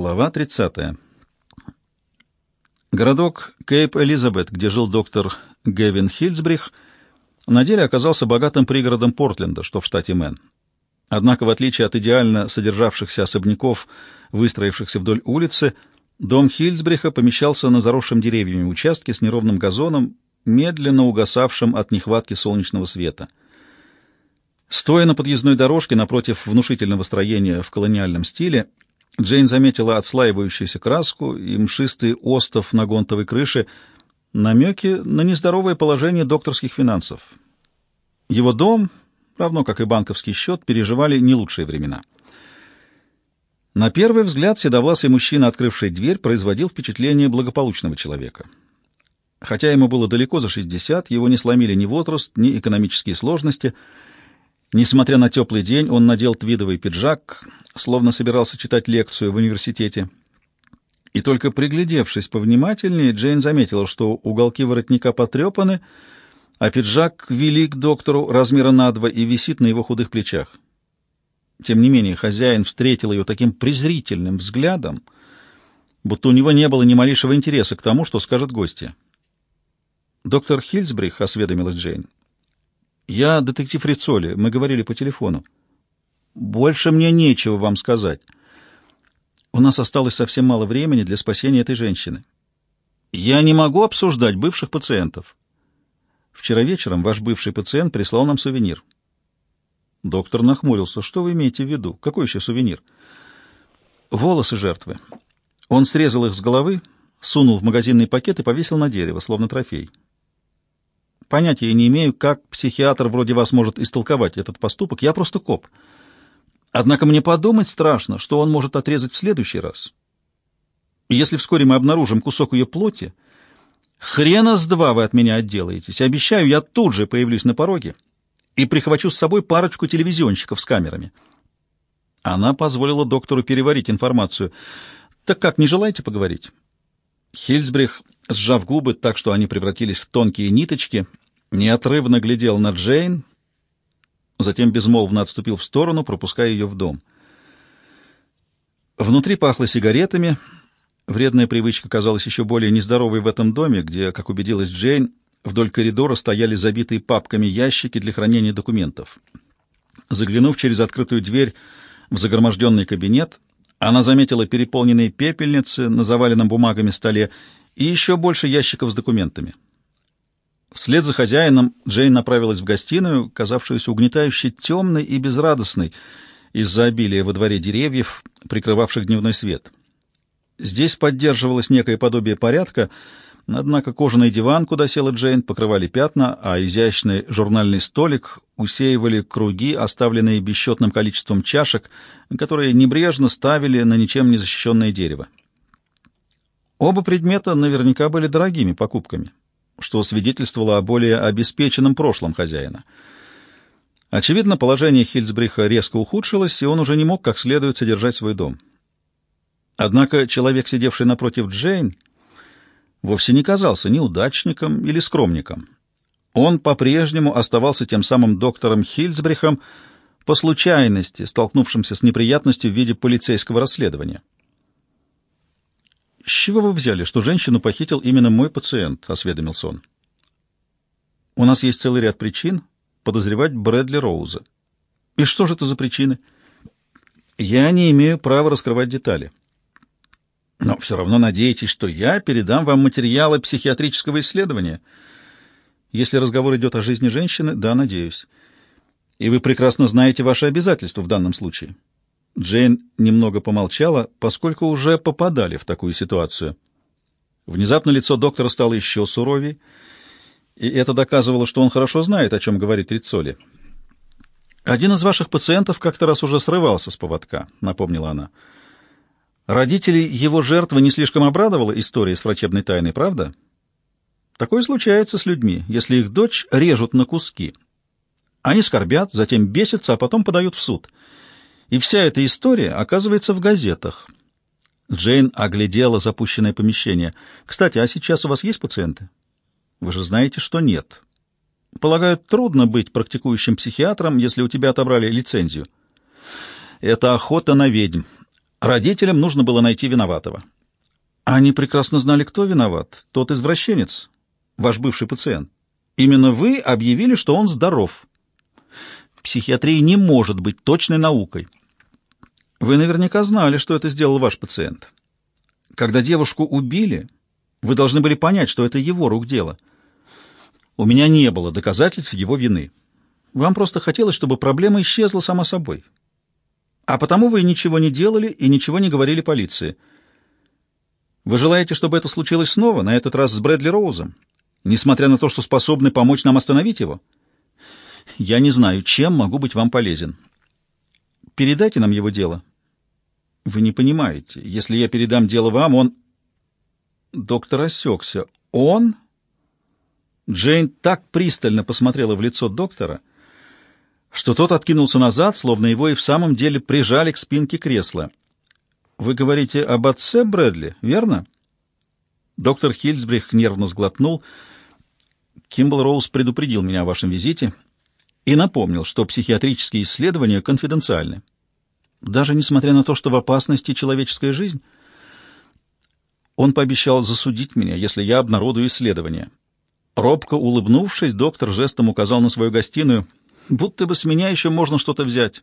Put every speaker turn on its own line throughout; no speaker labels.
Глава 30. Городок Кейп-Элизабет, где жил доктор Гевин Хильсбрих, на деле оказался богатым пригородом Портленда, что в штате Мэн. Однако, в отличие от идеально содержавшихся особняков, выстроившихся вдоль улицы, дом Хильсбриха помещался на заросшем деревьями участке с неровным газоном, медленно угасавшим от нехватки солнечного света. Стоя на подъездной дорожке напротив внушительного строения в колониальном стиле, Джейн заметила отслаивающуюся краску и мшистый остов на гонтовой крыше, намеки на нездоровое положение докторских финансов. Его дом, равно как и банковский счет, переживали не лучшие времена. На первый взгляд седовласый мужчина, открывший дверь, производил впечатление благополучного человека. Хотя ему было далеко за 60, его не сломили ни возраст, ни экономические сложности. Несмотря на теплый день, он надел твидовый пиджак — словно собирался читать лекцию в университете. И только приглядевшись повнимательнее, Джейн заметила, что уголки воротника потрепаны, а пиджак велик доктору размера на два и висит на его худых плечах. Тем не менее, хозяин встретил ее таким презрительным взглядом, будто у него не было ни малейшего интереса к тому, что скажет гостья. «Доктор Хильсбрих», — осведомилась Джейн. «Я детектив Рицоли. Мы говорили по телефону». Больше мне нечего вам сказать. У нас осталось совсем мало времени для спасения этой женщины. Я не могу обсуждать бывших пациентов. Вчера вечером ваш бывший пациент прислал нам сувенир. Доктор нахмурился. Что вы имеете в виду? Какой еще сувенир? Волосы жертвы. Он срезал их с головы, сунул в магазинный пакет и повесил на дерево, словно трофей. Понятия не имею, как психиатр вроде вас может истолковать этот поступок. Я просто коп. Однако мне подумать страшно, что он может отрезать в следующий раз. если вскоре мы обнаружим кусок ее плоти, хрена с два вы от меня отделаетесь. Обещаю, я тут же появлюсь на пороге и прихвачу с собой парочку телевизионщиков с камерами. Она позволила доктору переварить информацию. «Так как, не желаете поговорить?» Хильсбрих, сжав губы так, что они превратились в тонкие ниточки, неотрывно глядел на Джейн, затем безмолвно отступил в сторону, пропуская ее в дом. Внутри пахло сигаретами. Вредная привычка казалась еще более нездоровой в этом доме, где, как убедилась Джейн, вдоль коридора стояли забитые папками ящики для хранения документов. Заглянув через открытую дверь в загроможденный кабинет, она заметила переполненные пепельницы на заваленном бумагами столе и еще больше ящиков с документами. Вслед за хозяином Джейн направилась в гостиную, казавшуюся угнетающе темной и безрадостной из-за обилия во дворе деревьев, прикрывавших дневной свет. Здесь поддерживалось некое подобие порядка, однако кожаный диван, куда села Джейн, покрывали пятна, а изящный журнальный столик усеивали круги, оставленные бесчетным количеством чашек, которые небрежно ставили на ничем не защищенное дерево. Оба предмета наверняка были дорогими покупками что свидетельствовало о более обеспеченном прошлом хозяина. Очевидно, положение Хильсбриха резко ухудшилось, и он уже не мог как следует содержать свой дом. Однако человек, сидевший напротив Джейн, вовсе не казался неудачником или скромником. Он по-прежнему оставался тем самым доктором Хильсбрихом, по случайности столкнувшимся с неприятностью в виде полицейского расследования. «С чего вы взяли, что женщину похитил именно мой пациент?» — осведомился он. «У нас есть целый ряд причин подозревать Брэдли Роуза». «И что же это за причины?» «Я не имею права раскрывать детали». «Но все равно надеетесь, что я передам вам материалы психиатрического исследования?» «Если разговор идет о жизни женщины, да, надеюсь. И вы прекрасно знаете ваши обязательства в данном случае». Джейн немного помолчала, поскольку уже попадали в такую ситуацию. Внезапно лицо доктора стало еще суровее, и это доказывало, что он хорошо знает, о чем говорит Рицоли. «Один из ваших пациентов как-то раз уже срывался с поводка», — напомнила она. «Родителей его жертвы не слишком обрадовала история с врачебной тайной, правда? Такое случается с людьми, если их дочь режут на куски. Они скорбят, затем бесятся, а потом подают в суд». И вся эта история оказывается в газетах. Джейн оглядела запущенное помещение. «Кстати, а сейчас у вас есть пациенты?» «Вы же знаете, что нет. Полагаю, трудно быть практикующим психиатром, если у тебя отобрали лицензию». «Это охота на ведьм. Родителям нужно было найти виноватого. Они прекрасно знали, кто виноват. Тот извращенец, ваш бывший пациент. Именно вы объявили, что он здоров. Психиатрия не может быть точной наукой. Вы наверняка знали, что это сделал ваш пациент. Когда девушку убили, вы должны были понять, что это его рук дело. У меня не было доказательств его вины. Вам просто хотелось, чтобы проблема исчезла сама собой. А потому вы ничего не делали и ничего не говорили полиции. Вы желаете, чтобы это случилось снова, на этот раз с Брэдли Роузом, несмотря на то, что способны помочь нам остановить его? Я не знаю, чем могу быть вам полезен. Передайте нам его дело. Вы не понимаете. Если я передам дело вам, он... Доктор осекся. Он? Джейн так пристально посмотрела в лицо доктора, что тот откинулся назад, словно его и в самом деле прижали к спинке кресла. «Вы говорите об отце Брэдли, верно?» Доктор Хильсбрих нервно сглотнул. «Кимбл Роуз предупредил меня о вашем визите и напомнил, что психиатрические исследования конфиденциальны. Даже несмотря на то, что в опасности человеческая жизнь, он пообещал засудить меня, если я обнародую исследования». Робко улыбнувшись, доктор жестом указал на свою гостиную — будто бы с меня еще можно что-то взять.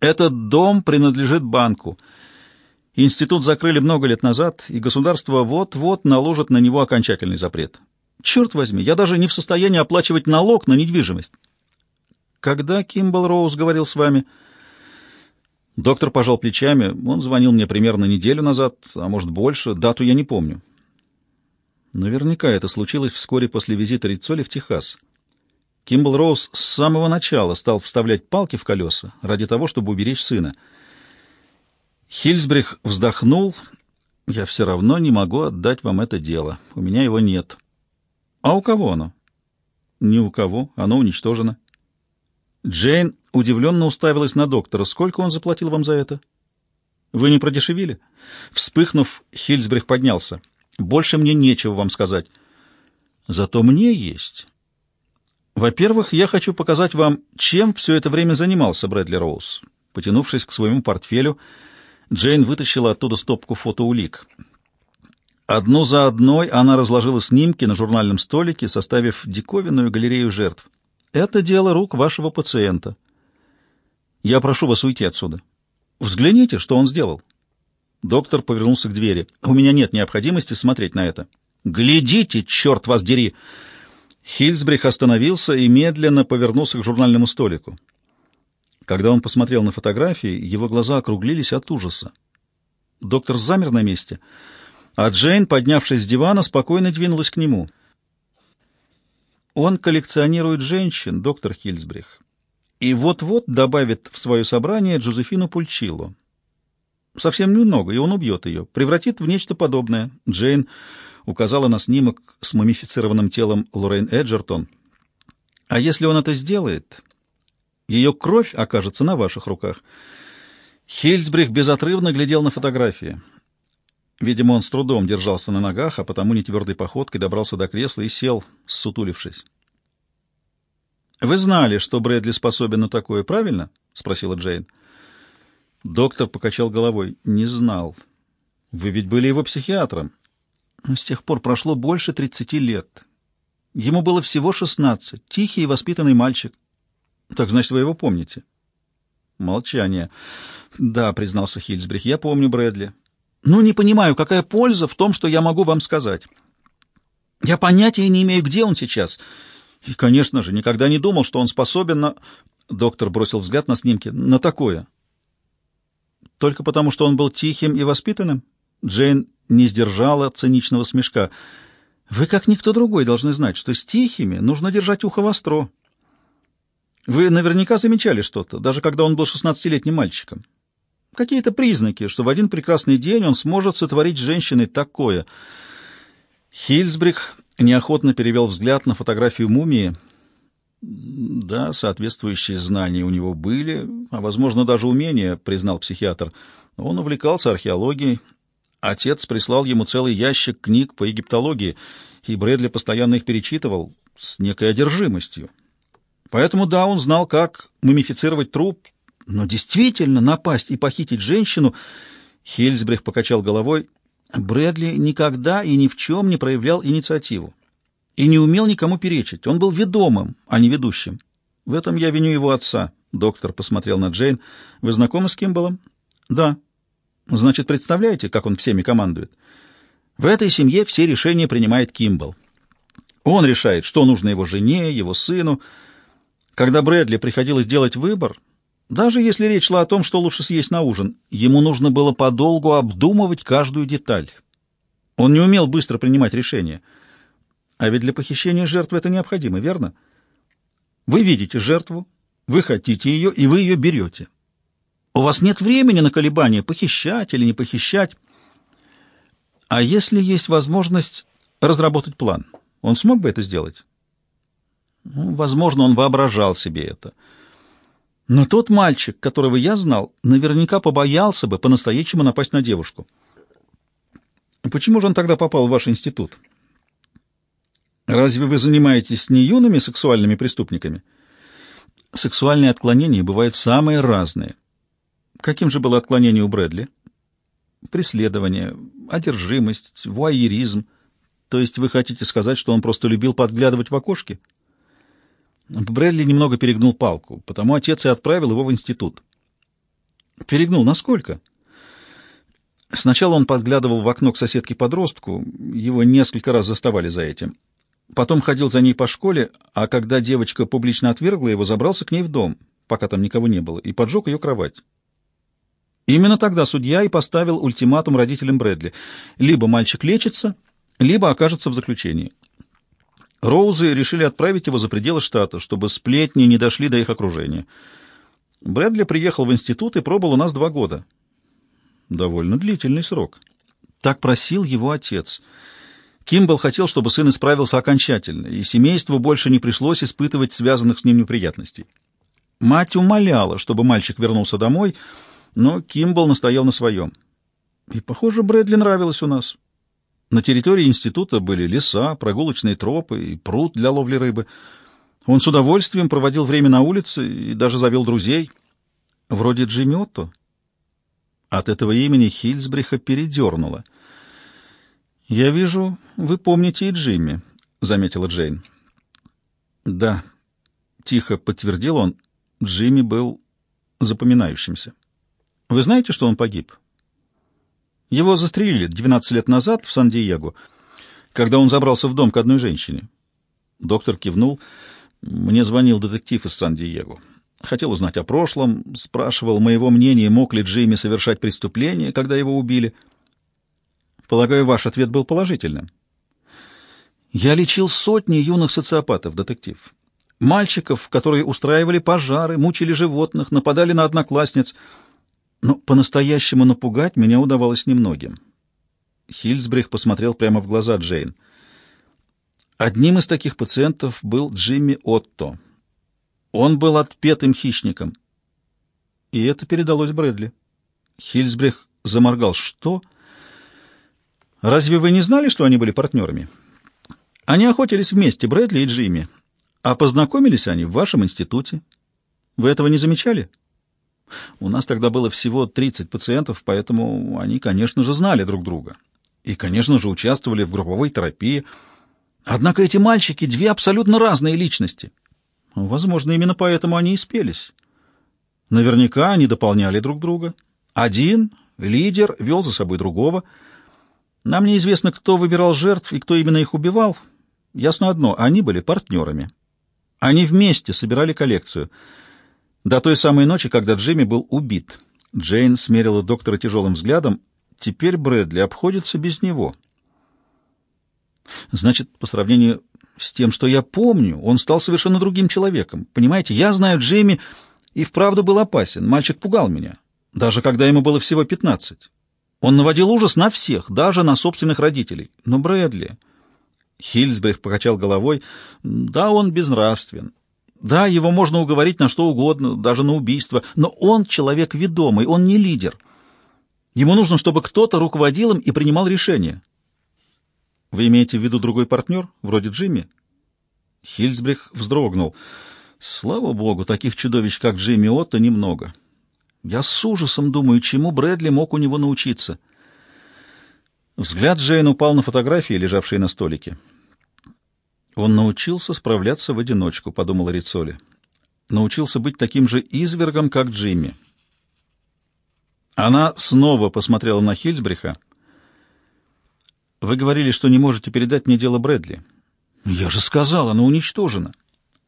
Этот дом принадлежит банку. Институт закрыли много лет назад, и государство вот-вот наложит на него окончательный запрет. Черт возьми, я даже не в состоянии оплачивать налог на недвижимость. Когда Кимбл Роуз говорил с вами? Доктор пожал плечами. Он звонил мне примерно неделю назад, а может больше. Дату я не помню. Наверняка это случилось вскоре после визита Рицоли в Техас. Кимбл Роуз с самого начала стал вставлять палки в колеса ради того, чтобы уберечь сына. Хильсбрих вздохнул. «Я все равно не могу отдать вам это дело. У меня его нет». «А у кого оно?» «Ни у кого. Оно уничтожено». Джейн удивленно уставилась на доктора. «Сколько он заплатил вам за это?» «Вы не продешевили?» Вспыхнув, Хильсбрих поднялся. «Больше мне нечего вам сказать». «Зато мне есть». Во-первых, я хочу показать вам, чем все это время занимался Брэдли Роуз. Потянувшись к своему портфелю, Джейн вытащила оттуда стопку фотоулик. Одну за одной она разложила снимки на журнальном столике, составив диковинную галерею жертв. Это дело рук вашего пациента. Я прошу вас уйти отсюда. Взгляните, что он сделал. Доктор повернулся к двери. У меня нет необходимости смотреть на это. Глядите, черт вас дери! Хильсбрих остановился и медленно повернулся к журнальному столику. Когда он посмотрел на фотографии, его глаза округлились от ужаса. Доктор замер на месте, а Джейн, поднявшись с дивана, спокойно двинулась к нему. Он коллекционирует женщин, доктор Хильсбрих, и вот-вот добавит в свое собрание Джозефину Пульчило. Совсем немного, и он убьет ее, превратит в нечто подобное. Джейн указала на снимок с мумифицированным телом Лоррейн Эджертон. «А если он это сделает, ее кровь окажется на ваших руках». Хильсбрих безотрывно глядел на фотографии. Видимо, он с трудом держался на ногах, а потому нетвердой походкой добрался до кресла и сел, ссутулившись. «Вы знали, что Брэдли способен на такое, правильно?» — спросила Джейн. Доктор покачал головой. «Не знал. Вы ведь были его психиатром. С тех пор прошло больше тридцати лет. Ему было всего шестнадцать. Тихий и воспитанный мальчик. Так значит, вы его помните? Молчание. Да, признался Хильсбрих, я помню Брэдли. Ну, не понимаю, какая польза в том, что я могу вам сказать. Я понятия не имею, где он сейчас. И, конечно же, никогда не думал, что он способен на... Доктор бросил взгляд на снимки. На такое. Только потому, что он был тихим и воспитанным? Джейн не сдержала циничного смешка. «Вы, как никто другой, должны знать, что с тихими нужно держать ухо востро. Вы наверняка замечали что-то, даже когда он был шестнадцатилетним мальчиком. Какие-то признаки, что в один прекрасный день он сможет сотворить с женщиной такое». Хильсбрих неохотно перевел взгляд на фотографию мумии. «Да, соответствующие знания у него были, а, возможно, даже умения», — признал психиатр. «Он увлекался археологией, Отец прислал ему целый ящик книг по египтологии, и Брэдли постоянно их перечитывал с некой одержимостью. Поэтому, да, он знал, как мумифицировать труп, но действительно напасть и похитить женщину Хильсбрех покачал головой. Брэдли никогда и ни в чем не проявлял инициативу и не умел никому перечить. Он был ведомым, а не ведущим. В этом я виню его отца. Доктор посмотрел на Джейн. Вы знакомы с Кимбалом? Да. Значит, представляете, как он всеми командует? В этой семье все решения принимает Кимбал. Он решает, что нужно его жене, его сыну. Когда Брэдли приходилось делать выбор, даже если речь шла о том, что лучше съесть на ужин, ему нужно было подолгу обдумывать каждую деталь. Он не умел быстро принимать решения. А ведь для похищения жертвы это необходимо, верно? Вы видите жертву, вы хотите ее, и вы ее берете. У вас нет времени на колебания, похищать или не похищать. А если есть возможность разработать план, он смог бы это сделать? Ну, возможно, он воображал себе это. Но тот мальчик, которого я знал, наверняка побоялся бы по-настоящему напасть на девушку. Почему же он тогда попал в ваш институт? Разве вы занимаетесь не юными сексуальными преступниками? Сексуальные отклонения бывают самые разные. Каким же было отклонение у Брэдли? Преследование, одержимость, вуайеризм. То есть вы хотите сказать, что он просто любил подглядывать в окошки? — Брэдли немного перегнул палку, потому отец и отправил его в институт. Перегнул насколько? Сначала он подглядывал в окно к соседке-подростку, его несколько раз заставали за этим. Потом ходил за ней по школе, а когда девочка публично отвергла его, забрался к ней в дом, пока там никого не было, и поджег ее кровать. Именно тогда судья и поставил ультиматум родителям Брэдли. Либо мальчик лечится, либо окажется в заключении. Роузы решили отправить его за пределы штата, чтобы сплетни не дошли до их окружения. Брэдли приехал в институт и пробыл у нас два года. Довольно длительный срок. Так просил его отец. Кимбл хотел, чтобы сын исправился окончательно, и семейству больше не пришлось испытывать связанных с ним неприятностей. Мать умоляла, чтобы мальчик вернулся домой, но Кимбл настоял на своем. И, похоже, Брэдли нравилось у нас. На территории института были леса, прогулочные тропы и пруд для ловли рыбы. Он с удовольствием проводил время на улице и даже завел друзей. Вроде Джимми Отто. От этого имени Хильсбриха передернуло. «Я вижу, вы помните и Джимми», — заметила Джейн. «Да», — тихо подтвердил он, — Джимми был запоминающимся. «Вы знаете, что он погиб?» Его застрелили 12 лет назад в Сан-Диего, когда он забрался в дом к одной женщине. Доктор кивнул. Мне звонил детектив из Сан-Диего. Хотел узнать о прошлом, спрашивал моего мнения, мог ли Джимми совершать преступление, когда его убили. Полагаю, ваш ответ был положительным. Я лечил сотни юных социопатов, детектив. Мальчиков, которые устраивали пожары, мучили животных, нападали на одноклассниц — но по-настоящему напугать меня удавалось немногим. Хильсбрих посмотрел прямо в глаза Джейн. Одним из таких пациентов был Джимми Отто. Он был отпетым хищником. И это передалось Брэдли. Хильсбрих заморгал. «Что? Разве вы не знали, что они были партнерами?» «Они охотились вместе, Брэдли и Джимми. А познакомились они в вашем институте. Вы этого не замечали?» У нас тогда было всего 30 пациентов, поэтому они, конечно же, знали друг друга. И, конечно же, участвовали в групповой терапии. Однако эти мальчики — две абсолютно разные личности. Возможно, именно поэтому они и спелись. Наверняка они дополняли друг друга. Один, лидер, вел за собой другого. Нам неизвестно, кто выбирал жертв и кто именно их убивал. Ясно одно — они были партнерами. Они вместе собирали коллекцию — до той самой ночи, когда Джимми был убит. Джейн смерила доктора тяжелым взглядом. Теперь Брэдли обходится без него. Значит, по сравнению с тем, что я помню, он стал совершенно другим человеком. Понимаете, я знаю Джейми и вправду был опасен. Мальчик пугал меня, даже когда ему было всего пятнадцать. Он наводил ужас на всех, даже на собственных родителей. Но Брэдли... Хильсбрих покачал головой. Да, он безнравствен. Да, его можно уговорить на что угодно, даже на убийство, но он человек ведомый, он не лидер. Ему нужно, чтобы кто-то руководил им и принимал решения. Вы имеете в виду другой партнер, вроде Джимми? Хильсбрих вздрогнул. Слава богу, таких чудовищ, как Джимми Отто, немного. Я с ужасом думаю, чему Брэдли мог у него научиться. Взгляд Джейн упал на фотографии, лежавшие на столике. Он научился справляться в одиночку, подумала Рицоли. Научился быть таким же извергом, как Джимми. Она снова посмотрела на Хильсбриха. «Вы говорили, что не можете передать мне дело Брэдли». «Я же сказал, оно уничтожено».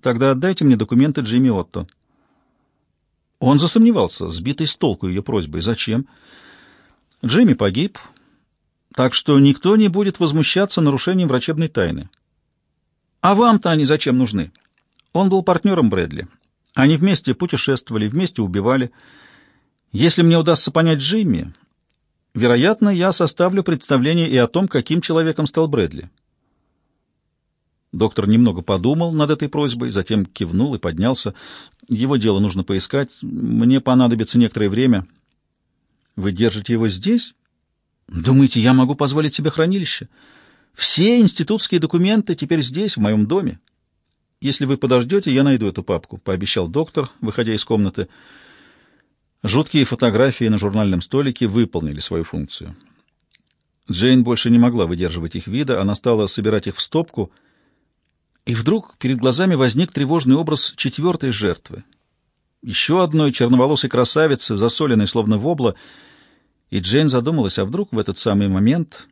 «Тогда отдайте мне документы Джимми Отто». Он засомневался, сбитый с толку ее просьбой. «Зачем?» «Джимми погиб, так что никто не будет возмущаться нарушением врачебной тайны». «А вам-то они зачем нужны?» Он был партнером Брэдли. Они вместе путешествовали, вместе убивали. Если мне удастся понять Джимми, вероятно, я составлю представление и о том, каким человеком стал Брэдли. Доктор немного подумал над этой просьбой, затем кивнул и поднялся. Его дело нужно поискать. Мне понадобится некоторое время. Вы держите его здесь? Думаете, я могу позволить себе хранилище? Все институтские документы теперь здесь, в моем доме. Если вы подождете, я найду эту папку, — пообещал доктор, выходя из комнаты. Жуткие фотографии на журнальном столике выполнили свою функцию. Джейн больше не могла выдерживать их вида, она стала собирать их в стопку — и вдруг перед глазами возник тревожный образ четвертой жертвы. Еще одной черноволосой красавицы, засоленной словно вобла, и Джейн задумалась, а вдруг в этот самый момент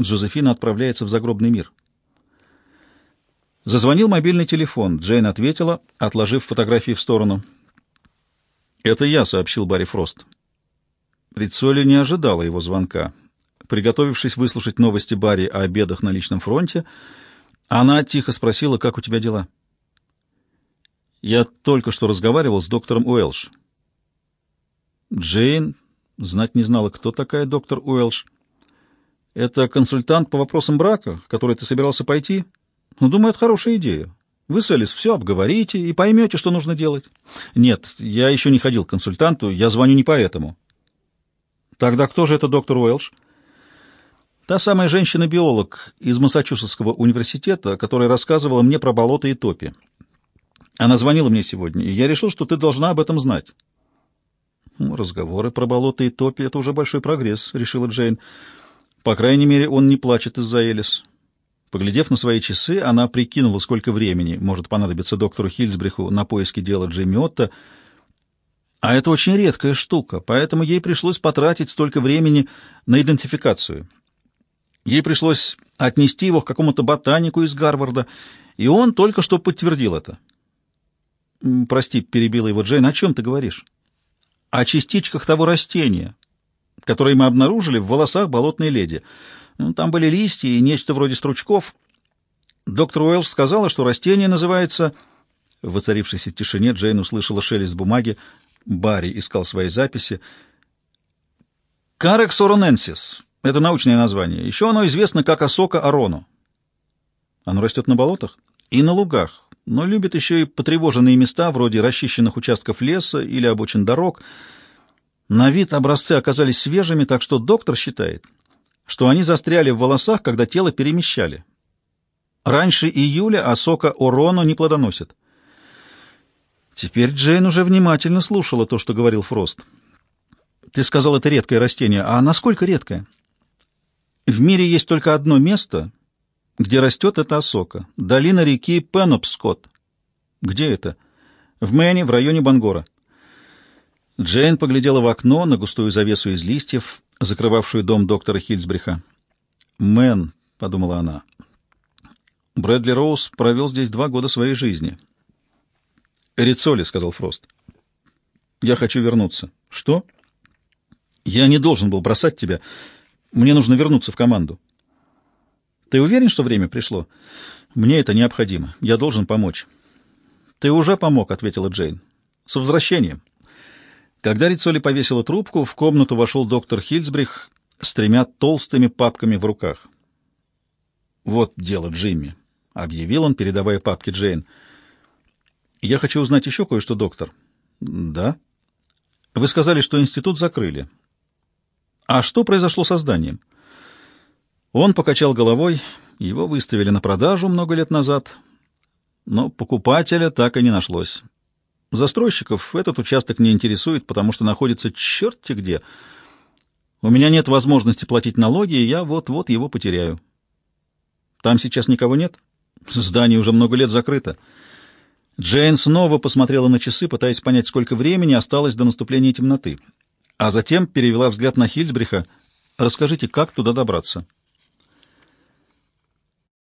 Джозефина отправляется в загробный мир. Зазвонил мобильный телефон. Джейн ответила, отложив фотографии в сторону. «Это я», — сообщил Барри Фрост. Рицоли не ожидала его звонка. Приготовившись выслушать новости Барри о обедах на личном фронте, — она тихо спросила, как у тебя дела. Я только что разговаривал с доктором Уэлш. Джейн знать не знала, кто такая доктор Уэлш. Это консультант по вопросам брака, который ты собирался пойти? Ну, думаю, это хорошая идея. Вы с Элис все обговорите и поймете, что нужно делать. Нет, я еще не ходил к консультанту, я звоню не поэтому. Тогда кто же это доктор Уэлш? Та самая женщина-биолог из Массачусетского университета, которая рассказывала мне про болото и топи. Она звонила мне сегодня, и я решил, что ты должна об этом знать. Ну, разговоры про болото и топи — это уже большой прогресс, — решила Джейн. По крайней мере, он не плачет из-за Элис. Поглядев на свои часы, она прикинула, сколько времени может понадобиться доктору Хильсбриху на поиски дела Джейми Отто. А это очень редкая штука, поэтому ей пришлось потратить столько времени на идентификацию — Ей пришлось отнести его к какому-то ботанику из Гарварда, и он только что подтвердил это. «Прости», — перебила его Джейн, — «о чем ты говоришь?» «О частичках того растения, которое мы обнаружили в волосах болотной леди. Ну, там были листья и нечто вроде стручков. Доктор Уэллс сказала, что растение называется...» В воцарившейся тишине Джейн услышала шелест бумаги. Барри искал свои записи. «Карекс ороненсис», это научное название. Еще оно известно как осока арону. Оно растет на болотах и на лугах, но любит еще и потревоженные места, вроде расчищенных участков леса или обочин дорог. На вид образцы оказались свежими, так что доктор считает, что они застряли в волосах, когда тело перемещали. Раньше июля осока орону не плодоносит. Теперь Джейн уже внимательно слушала то, что говорил Фрост. «Ты сказал, это редкое растение. А насколько редкое?» В мире есть только одно место, где растет эта осока. Долина реки Пенопскот. Где это? В Мэне, в районе Бангора. Джейн поглядела в окно на густую завесу из листьев, закрывавшую дом доктора Хильсбриха. «Мэн», — подумала она. Брэдли Роуз провел здесь два года своей жизни. «Рицоли», — сказал Фрост. «Я хочу вернуться». «Что?» «Я не должен был бросать тебя. Мне нужно вернуться в команду. Ты уверен, что время пришло? Мне это необходимо. Я должен помочь. Ты уже помог, ответила Джейн. С возвращением. Когда Рицоли повесила трубку, в комнату вошел доктор Хильсбрих с тремя толстыми папками в руках. «Вот дело, Джимми», — объявил он, передавая папки Джейн. «Я хочу узнать еще кое-что, доктор». «Да». «Вы сказали, что институт закрыли. А что произошло со зданием? Он покачал головой, его выставили на продажу много лет назад, но покупателя так и не нашлось. Застройщиков этот участок не интересует, потому что находится черти где. У меня нет возможности платить налоги, и я вот-вот его потеряю. Там сейчас никого нет? Здание уже много лет закрыто. Джейн снова посмотрела на часы, пытаясь понять, сколько времени осталось до наступления темноты. А затем перевела взгляд на Хильсбриха. «Расскажите, как туда добраться?»